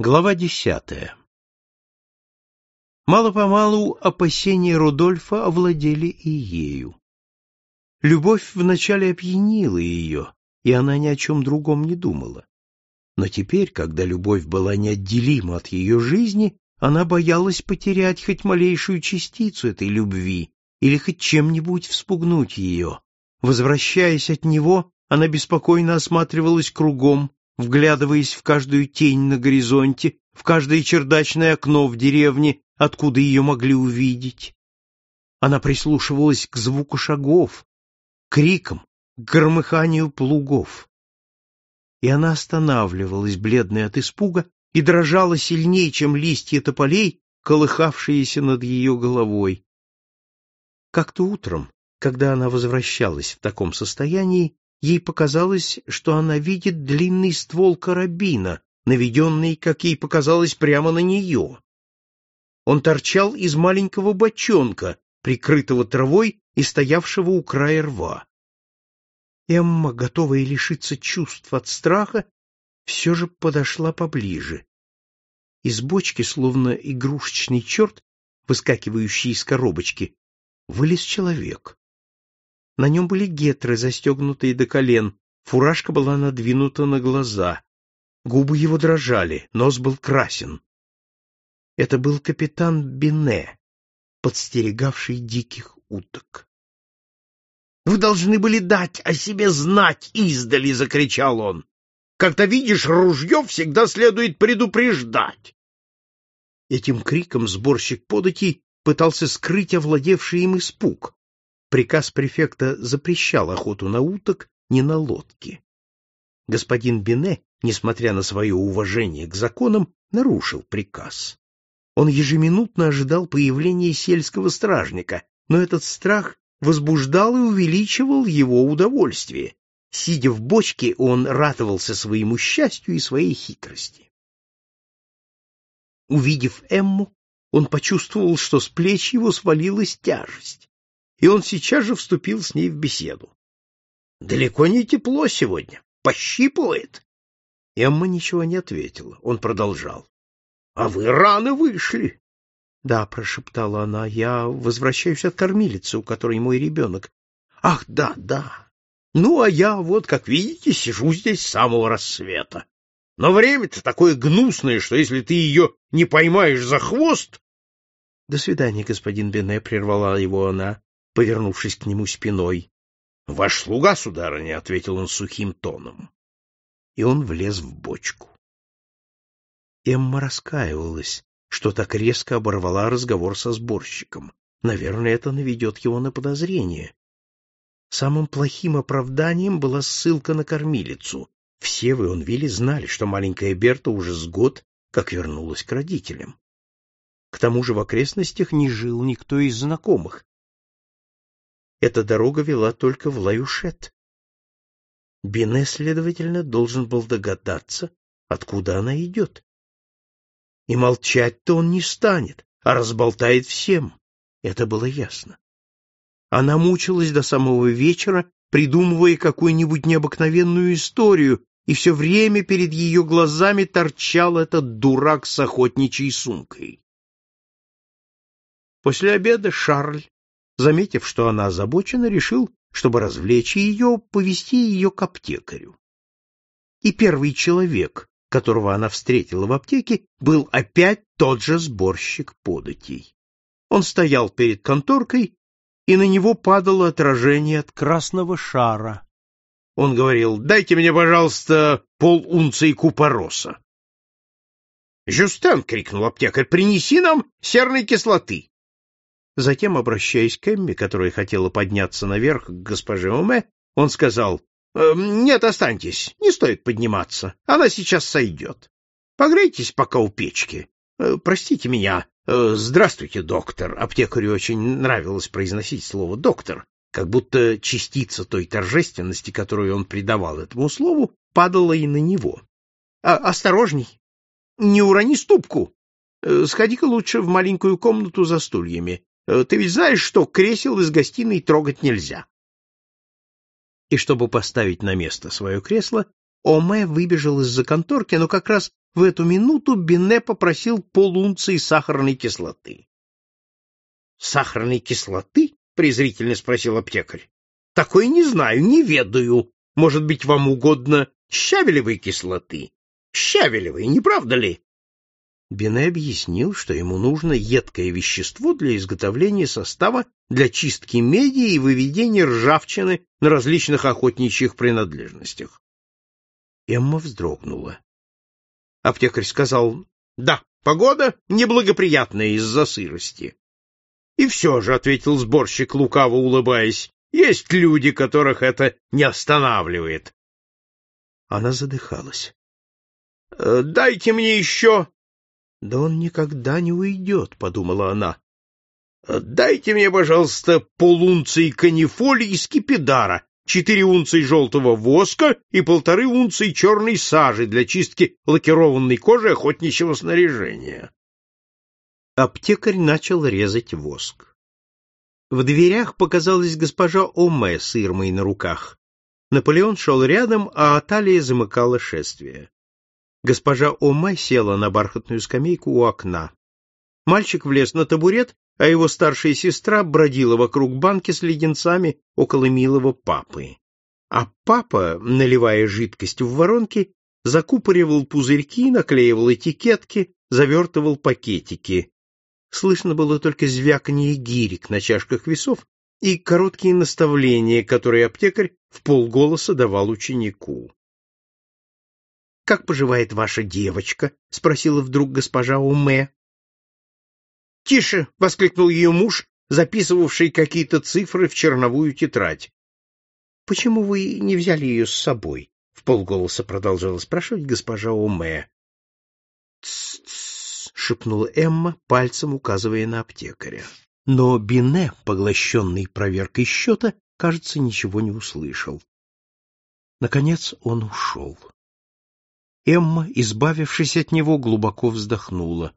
Глава десятая Мало-помалу опасения Рудольфа овладели и ею. Любовь вначале опьянила ее, и она ни о чем другом не думала. Но теперь, когда любовь была неотделима от ее жизни, она боялась потерять хоть малейшую частицу этой любви или хоть чем-нибудь вспугнуть ее. Возвращаясь от него, она беспокойно осматривалась кругом, вглядываясь в каждую тень на горизонте, в каждое чердачное окно в деревне, откуда ее могли увидеть. Она прислушивалась к звуку шагов, крикам, к громыханию плугов. И она останавливалась, бледная от испуга, и дрожала сильнее, чем листья тополей, колыхавшиеся над ее головой. Как-то утром, когда она возвращалась в таком состоянии, ей показалось, что она видит длинный ствол карабина, наведенный, как ей показалось, прямо на нее. Он торчал из маленького бочонка, прикрытого травой и стоявшего у края рва. Эмма, готовая лишиться чувств от страха, все же подошла поближе. Из бочки, словно игрушечный черт, выскакивающий из коробочки, вылез человек. На нем были гетры, застегнутые до колен, фуражка была надвинута на глаза. Губы его дрожали, нос был красен. Это был капитан Бине, подстерегавший диких уток. — Вы должны были дать о себе знать издали! — закричал он. — Когда видишь ружье, всегда следует предупреждать. Этим криком сборщик податей пытался скрыть овладевший им испуг. Приказ префекта запрещал охоту на уток не на лодке. Господин Бине, несмотря на свое уважение к законам, нарушил приказ. Он ежеминутно ожидал появления сельского стражника, но этот страх возбуждал и увеличивал его удовольствие. Сидя в бочке, он ратовался своему счастью и своей хитрости. Увидев Эмму, он почувствовал, что с плеч его свалилась тяжесть и он сейчас же вступил с ней в беседу. — Далеко не тепло сегодня. Пощипывает. Эмма ничего не ответила. Он продолжал. — А вы рано вышли. — Да, — прошептала она, — я возвращаюсь от кормилицы, у которой мой ребенок. — Ах, да, да. Ну, а я, вот, как видите, сижу здесь с самого рассвета. Но время-то такое гнусное, что если ты ее не поймаешь за хвост... — До свидания, господин Бене, — прервала его она повернувшись к нему спиной. — Ваш слуга, сударыня, — ответил он сухим тоном. И он влез в бочку. Эмма раскаивалась, что так резко оборвала разговор со сборщиком. Наверное, это наведет его на подозрение. Самым плохим оправданием была ссылка на кормилицу. Все в Ионвилле знали, что маленькая Берта уже с год как вернулась к родителям. К тому же в окрестностях не жил никто из знакомых, эта дорога вела только в Лаюшет. Бине, следовательно, должен был догадаться, откуда она идет. И молчать-то он не станет, а разболтает всем. Это было ясно. Она мучилась до самого вечера, придумывая какую-нибудь необыкновенную историю, и все время перед ее глазами торчал этот дурак с охотничьей сумкой. После обеда Шарль заметив, что она озабочена, решил, чтобы развлечь ее, повести ее к аптекарю. И первый человек, которого она встретила в аптеке, был опять тот же сборщик податей. Он стоял перед конторкой, и на него падало отражение от красного шара. Он говорил, «Дайте мне, пожалуйста, полунции купороса». «Жюстен!» — крикнул аптекарь, «принеси нам серной кислоты!» Затем, обращаясь к Эмми, которая хотела подняться наверх к госпоже Оме, он сказал, «Эм, «Нет, останьтесь, не стоит подниматься, она сейчас сойдет. Погрейтесь пока у печки. Э, простите меня. Э, здравствуйте, доктор». Аптекарю очень нравилось произносить слово «доктор», как будто частица той торжественности, которую он придавал этому слову, падала и на него. «А, «Осторожней! Не урони ступку! Э, сходи-ка лучше в маленькую комнату за стульями. Э, ты ведь знаешь, что кресел из гостиной трогать нельзя. И чтобы поставить на место свое кресло, Оме выбежал из-за конторки, но как раз в эту минуту Бине попросил полунции сахарной кислоты. «Сахарной кислоты?» — презрительно спросил аптекарь. «Такой не знаю, не ведаю. Может быть, вам угодно щавелевой кислоты? Щавелевой, не правда ли?» Бине объяснил, что ему нужно едкое вещество для изготовления состава для чистки меди и выведения ржавчины на различных охотничьих принадлежностях. Эмма вздрогнула. Аптекарь сказал, «Да, погода неблагоприятная из-за сырости». «И все же», — ответил сборщик, лукаво улыбаясь, «есть люди, которых это не останавливает». Она задыхалась. «Э, «Дайте мне еще да он никогда не уйдет, — подумала она. — Дайте мне, пожалуйста, полунции канифоли и скипидара, четыре унции желтого воска и полторы унции черной сажи для чистки лакированной кожи охотничьего снаряжения. Аптекарь начал резать воск. В дверях показалась госпожа Оме с Ирмой на руках. Наполеон шел рядом, а Аталия замыкала шествие. Госпожа Ома села на бархатную скамейку у окна. Мальчик влез на табурет, а его старшая сестра бродила вокруг банки с леденцами около милого папы. А папа, наливая жидкость в воронки, закупоривал пузырьки, наклеивал этикетки, завертывал пакетики. Слышно было только звяканье гирек на чашках весов и короткие наставления, которые аптекарь в полголоса давал ученику. Как поживает ваша девочка? спросила вдруг госпожа Уме. Тише, воскликнул ее муж, записывавший какие-то цифры в черновую тетрадь. Почему вы не взяли ее с собой? В полголоса продолжала спрашивать госпожа Уме. «Тс-тс», — шепнула Эмма, пальцем указывая на аптекаря. Но Бине, поглощенный проверкой счета, кажется, ничего не услышал. Наконец он ушел. Эмма, избавившись от него, глубоко вздохнула.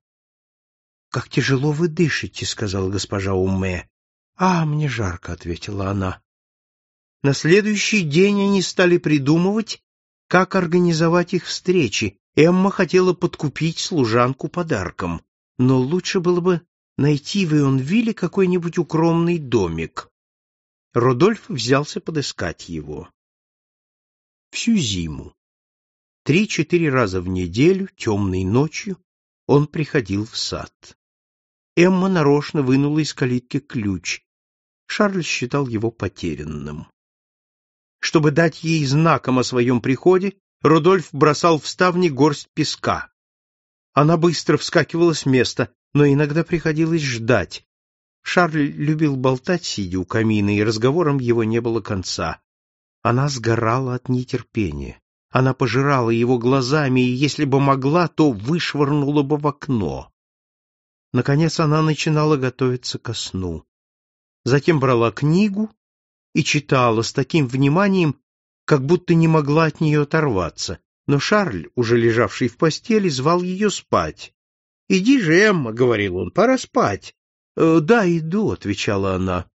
— Как тяжело вы дышите, — сказала госпожа Умме. — А, мне жарко, — ответила она. На следующий день они стали придумывать, как организовать их встречи. Эмма хотела подкупить служанку подарком, но лучше было бы найти в Ионвилле какой-нибудь укромный домик. Родольф взялся подыскать его. Всю зиму Три-четыре раза в неделю, темной ночью, он приходил в сад. Эмма нарочно вынула из калитки ключ. Шарль считал его потерянным. Чтобы дать ей знаком о своем приходе, Рудольф бросал в ставни горсть песка. Она быстро вскакивала с места, но иногда приходилось ждать. Шарль любил болтать, сидя у камина, и разговором его не было конца. Она сгорала от нетерпения. Она пожирала его глазами, и если бы могла, то вышвырнула бы в окно. Наконец она начинала готовиться ко сну. Затем брала книгу и читала с таким вниманием, как будто не могла от нее оторваться. Но Шарль, уже лежавший в постели, звал ее спать. — Иди же, Эмма, — говорил он, — пора спать. «Э, — Да, иду, — отвечала она.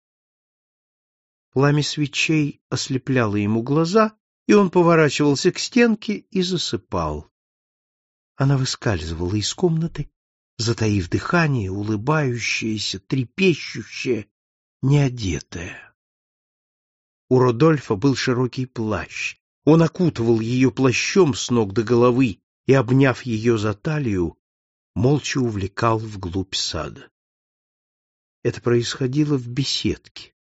Пламя свечей ослепляло ему глаза, и он поворачивался к стенке и засыпал. Она выскальзывала из комнаты, затаив дыхание, улыбающаяся, трепещущая, неодетая. У Родольфа был широкий плащ. Он окутывал ее плащом с ног до головы и, обняв ее за талию, молча увлекал вглубь сада. Это происходило в беседке,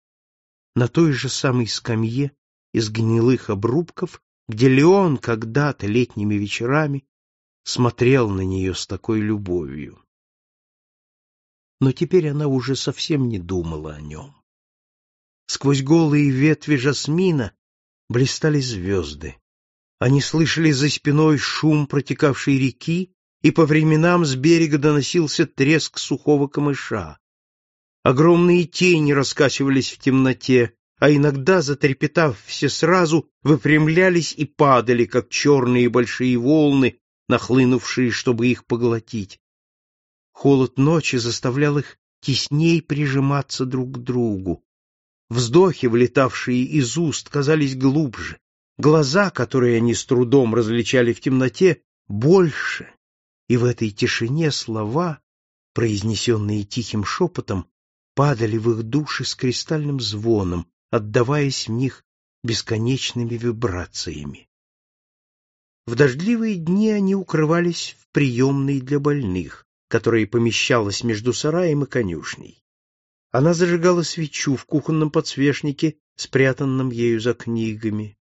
на той же самой скамье, из гнилых обрубков, где Леон когда-то летними вечерами смотрел на нее с такой любовью. Но теперь она уже совсем не думала о нем. Сквозь голые ветви жасмина блистали звезды. Они слышали за спиной шум протекавшей реки, и по временам с берега доносился треск сухого камыша. Огромные тени раскачивались в темноте, а иногда, затрепетав все сразу, выпрямлялись и падали, как черные большие волны, нахлынувшие, чтобы их поглотить. Холод ночи заставлял их тесней прижиматься друг к другу. Вздохи, влетавшие из уст, казались глубже. Глаза, которые они с трудом различали в темноте, больше, и в этой тишине слова, произнесенные тихим шепотом, падали в их души с кристальным звоном, отдаваясь в них бесконечными вибрациями. В дождливые дни они укрывались в приемной для больных, которая помещалась между сараем и конюшней. Она зажигала свечу в кухонном подсвечнике, спрятанном ею за книгами.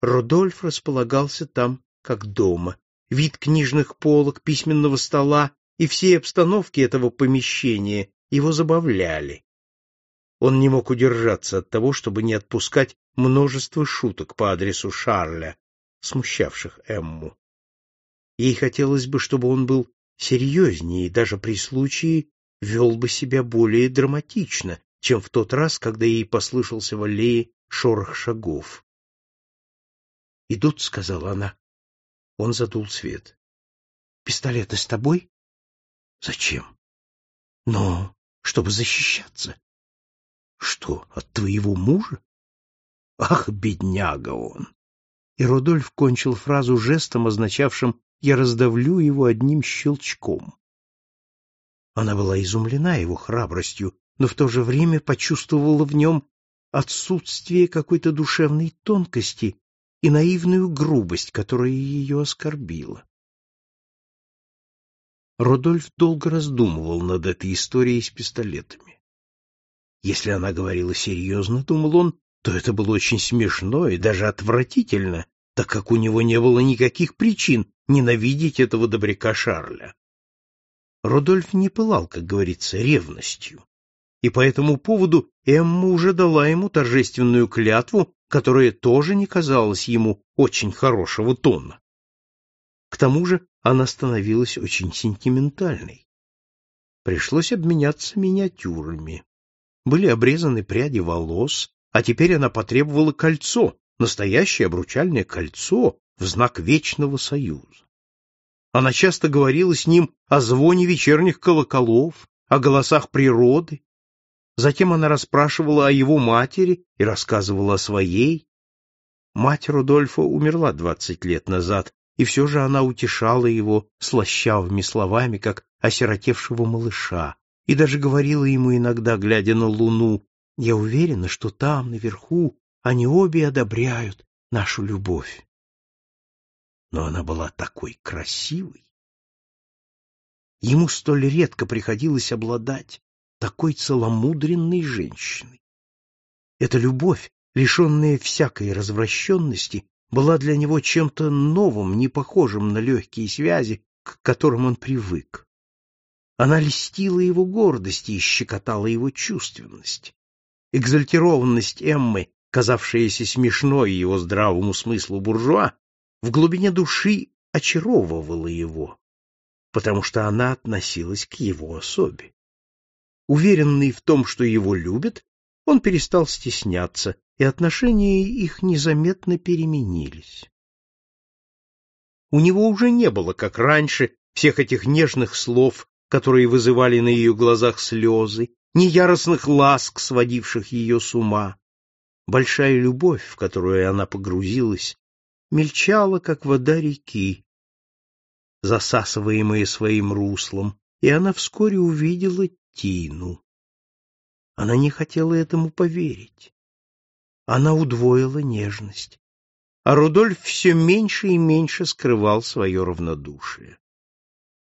Рудольф располагался там, как дома. Вид книжных полок, письменного стола и всей обстановки этого помещения его забавляли. Он не мог удержаться от того, чтобы не отпускать множество шуток по адресу Шарля, смущавших Эмму. Ей хотелось бы, чтобы он был серьезнее и даже при случае вел бы себя более драматично, чем в тот раз, когда ей послышался в аллее шорох шагов. «Идут», — сказала она. Он задул свет. «Пистолеты с тобой?» «Зачем?» «Но чтобы защищаться». «Что, от твоего мужа?» «Ах, бедняга он!» И Рудольф кончил фразу жестом, означавшим «я раздавлю его одним щелчком». Она была изумлена его храбростью, но в то же время почувствовала в нем отсутствие какой-то душевной тонкости и наивную грубость, которая ее оскорбила. Родольф долго раздумывал над этой историей с пистолетами. Если она говорила серьезно, думал он, то это было очень смешно и даже отвратительно, так как у него не было никаких причин ненавидеть этого добряка Шарля. Родольф не пылал, как говорится, ревностью, и по этому поводу Эмма уже дала ему торжественную клятву, которая тоже не казалась ему очень хорошего тона. К тому же она становилась очень сентиментальной. Пришлось обменяться миниатюрами. Были обрезаны пряди волос, а теперь она потребовала кольцо, настоящее обручальное кольцо в знак вечного союза. Она часто говорила с ним о звоне вечерних колоколов, о голосах природы. Затем она расспрашивала о его матери и рассказывала о своей. Мать Рудольфа умерла двадцать лет назад, и все же она утешала его слащавыми словами, как осиротевшего малыша, и даже говорила ему иногда, глядя на луну, «Я уверена, что там, наверху, они обе одобряют нашу любовь» но она была такой красивой. Ему столь редко приходилось обладать такой целомудренной женщиной. Эта любовь, лишенная всякой развращенности, была для него чем-то новым, не похожим на легкие связи, к которым он привык. Она льстила его гордости и щекотала его чувственность. Экзальтированность Эммы, казавшаяся смешной его здравому смыслу буржуа, в глубине души очаровывала его, потому что она относилась к его особе. Уверенный в том, что его любят, он перестал стесняться, и отношения их незаметно переменились. У него уже не было, как раньше, всех этих нежных слов, которые вызывали на ее глазах слезы, ни яростных ласк, сводивших ее с ума. Большая любовь, в которую она погрузилась, мельчала, как вода реки, засасываемая своим руслом, и она вскоре увидела Тину. Она не хотела этому поверить. Она удвоила нежность, а Рудольф все меньше и меньше скрывал свое равнодушие.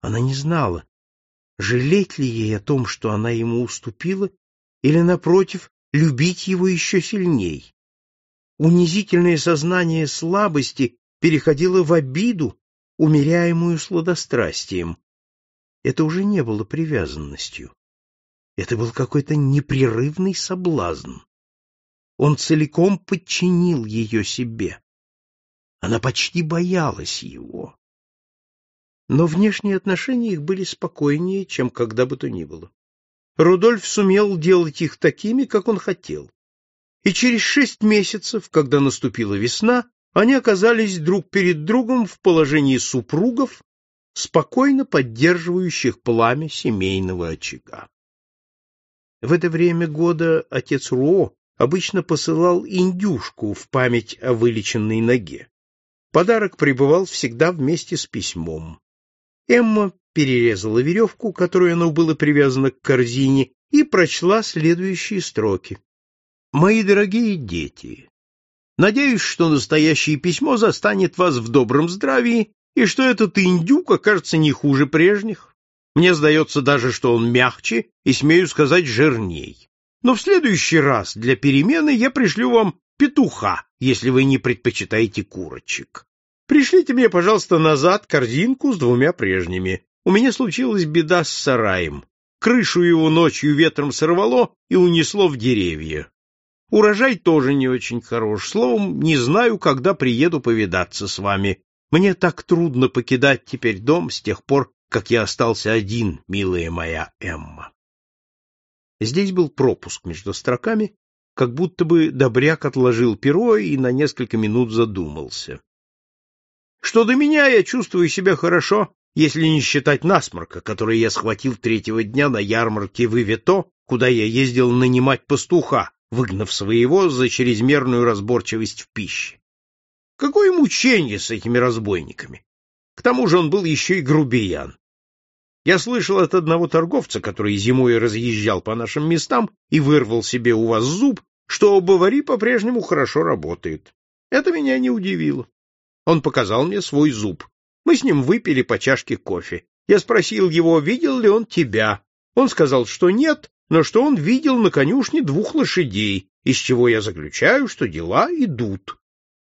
Она не знала, жалеть ли ей о том, что она ему уступила, или, напротив, любить его еще сильней унизительное сознание слабости переходило в обиду, умеряемую сладострастием. Это уже не было привязанностью. Это был какой-то непрерывный соблазн. Он целиком подчинил ее себе. Она почти боялась его. Но внешние отношения их были спокойнее, чем когда бы то ни было. Рудольф сумел делать их такими, как он хотел и через шесть месяцев, когда наступила весна, они оказались друг перед другом в положении супругов, спокойно поддерживающих пламя семейного очага. В это время года отец Руо обычно посылал индюшку в память о вылеченной ноге. Подарок прибывал всегда вместе с письмом. Эмма перерезала веревку, которой оно было привязано к корзине, и прочла следующие строки. «Мои дорогие дети, надеюсь, что настоящее письмо застанет вас в добром здравии и что этот индюк окажется не хуже прежних. Мне сдается даже, что он мягче и, смею сказать, жирней. Но в следующий раз для перемены я пришлю вам петуха, если вы не предпочитаете курочек. Пришлите мне, пожалуйста, назад корзинку с двумя прежними. У меня случилась беда с сараем. Крышу его ночью ветром сорвало и унесло в деревья. Урожай тоже не очень хорош. Словом, не знаю, когда приеду повидаться с вами. Мне так трудно покидать теперь дом с тех пор, как я остался один, милая моя Эмма. Здесь был пропуск между строками, как будто бы Добряк отложил перо и на несколько минут задумался. Что до меня, я чувствую себя хорошо, если не считать насморка, который я схватил третьего дня на ярмарке в Ивето, куда я ездил нанимать пастуха, выгнав своего за чрезмерную разборчивость в пище. Какое мучение с этими разбойниками! К тому же он был еще и грубиян. Я слышал от одного торговца, который зимой разъезжал по нашим местам и вырвал себе у вас зуб, что бавари по-прежнему хорошо работает. Это меня не удивило. Он показал мне свой зуб. Мы с ним выпили по чашке кофе. Я спросил его, видел ли он тебя. Он сказал, что нет, но что он видел на конюшне двух лошадей, из чего я заключаю, что дела идут.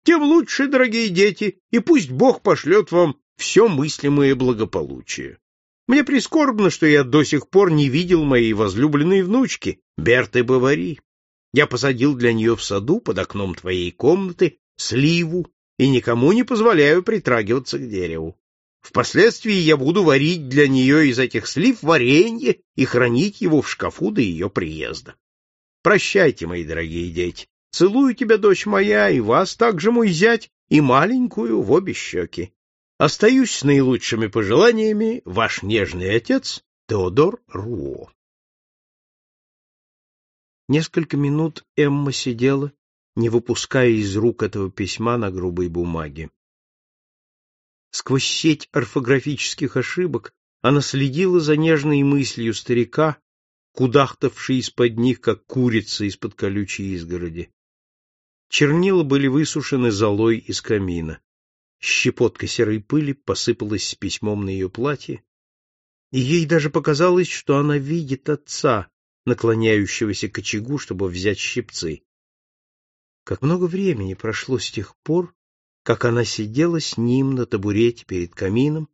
Тем лучше, дорогие дети, и пусть Бог пошлет вам все мыслимое благополучие. Мне прискорбно, что я до сих пор не видел моей возлюбленной внучки, Берты Бавари. Я посадил для нее в саду под окном твоей комнаты сливу и никому не позволяю притрагиваться к дереву. Впоследствии я буду варить для нее из этих слив варенье и хранить его в шкафу до ее приезда. Прощайте, мои дорогие дети. Целую тебя, дочь моя, и вас также, мой зять, и маленькую в обе щеки. Остаюсь с наилучшими пожеланиями, ваш нежный отец Теодор Руо. Несколько минут Эмма сидела, не выпуская из рук этого письма на грубой бумаге. Сквозь сеть орфографических ошибок она следила за нежной мыслью старика, кудахтавшей из-под них, как курица из-под колючей изгороди. Чернила были высушены золой из камина. Щепотка серой пыли посыпалась с письмом на ее платье, и ей даже показалось, что она видит отца, наклоняющегося к очагу, чтобы взять щипцы. Как много времени прошло с тех пор, как она сидела с ним на табурете перед камином,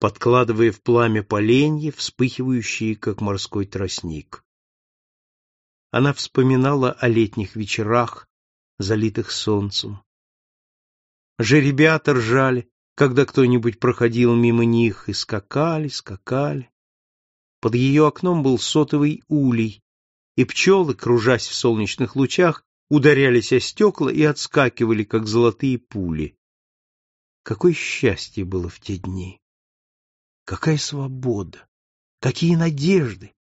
подкладывая в пламя поленья, вспыхивающие, как морской тростник. Она вспоминала о летних вечерах, залитых солнцем. Жеребята ржали, когда кто-нибудь проходил мимо них, и скакали, скакали. Под ее окном был сотовый улей, и пчелы, кружась в солнечных лучах, ударялись о стекла и отскакивали, как золотые пули. Какое счастье было в те дни! Какая свобода! Какие надежды!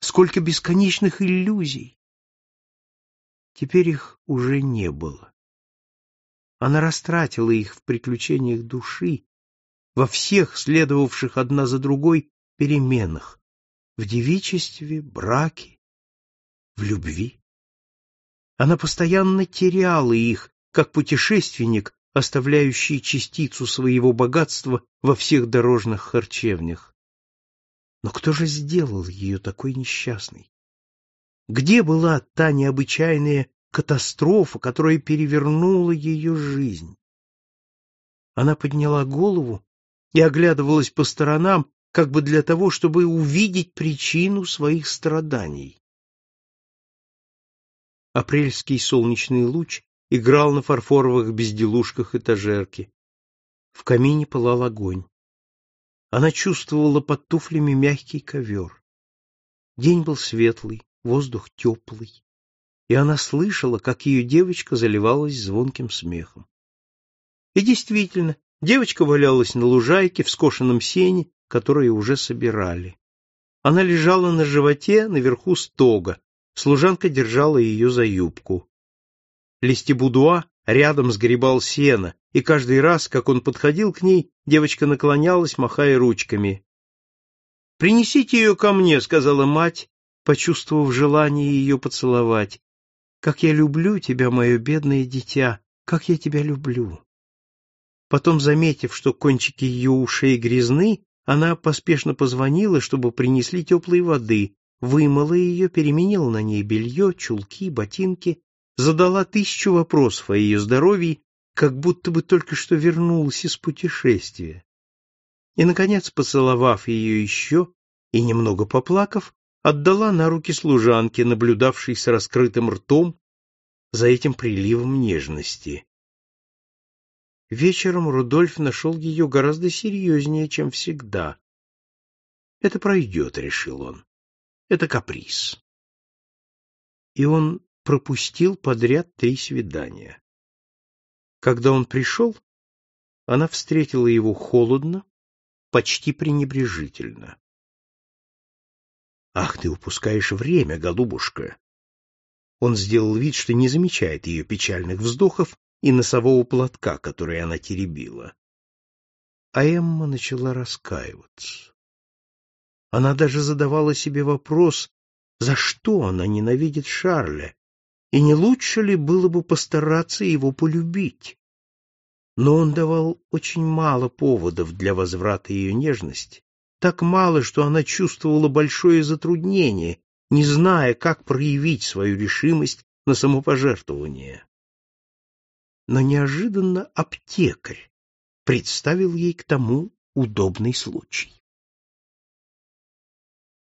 Сколько бесконечных иллюзий! Теперь их уже не было. Она растратила их в приключениях души, во всех следовавших одна за другой переменах, в девичестве, браке, в любви. Она постоянно теряла их, как путешественник, оставляющий частицу своего богатства во всех дорожных харчевнях. Но кто же сделал ее такой несчастной? Где была та необычайная катастрофа, которая перевернула ее жизнь? Она подняла голову и оглядывалась по сторонам, как бы для того, чтобы увидеть причину своих страданий. Апрельский солнечный луч играл на фарфоровых безделушках этажерки. В камине пылал огонь. Она чувствовала под туфлями мягкий ковер. День был светлый, воздух теплый, и она слышала, как ее девочка заливалась звонким смехом. И действительно, девочка валялась на лужайке в скошенном сене, которое уже собирали. Она лежала на животе наверху стога, служанка держала ее за юбку. Лестибудуа рядом сгребал сено, и каждый раз, как он подходил к ней, девочка наклонялась, махая ручками. «Принесите ее ко мне», — сказала мать, почувствовав желание ее поцеловать. «Как я люблю тебя, мое бедное дитя, как я тебя люблю!» Потом, заметив, что кончики ее ушей грязны, она поспешно позвонила, чтобы принесли теплой воды, вымыла ее, переменила на ней белье, чулки, ботинки, задала тысячу вопросов о ее здоровье, как будто бы только что вернулась из путешествия. И, наконец, поцеловав ее еще и немного поплакав, отдала на руки служанке, наблюдавшей с раскрытым ртом за этим приливом нежности. Вечером Рудольф нашел ее гораздо серьезнее, чем всегда. «Это пройдет», — решил он. «Это каприз». И он пропустил подряд три свидания. Когда он пришел, она встретила его холодно, почти пренебрежительно. «Ах, ты упускаешь время, голубушка!» Он сделал вид, что не замечает ее печальных вздохов и носового платка, который она теребила. А Эмма начала раскаиваться. Она даже задавала себе вопрос, за что она ненавидит Шарля, и не лучше ли было бы постараться его полюбить. Но он давал очень мало поводов для возврата ее нежности, так мало, что она чувствовала большое затруднение, не зная, как проявить свою решимость на самопожертвование но неожиданно аптекарь представил ей к тому удобный случай.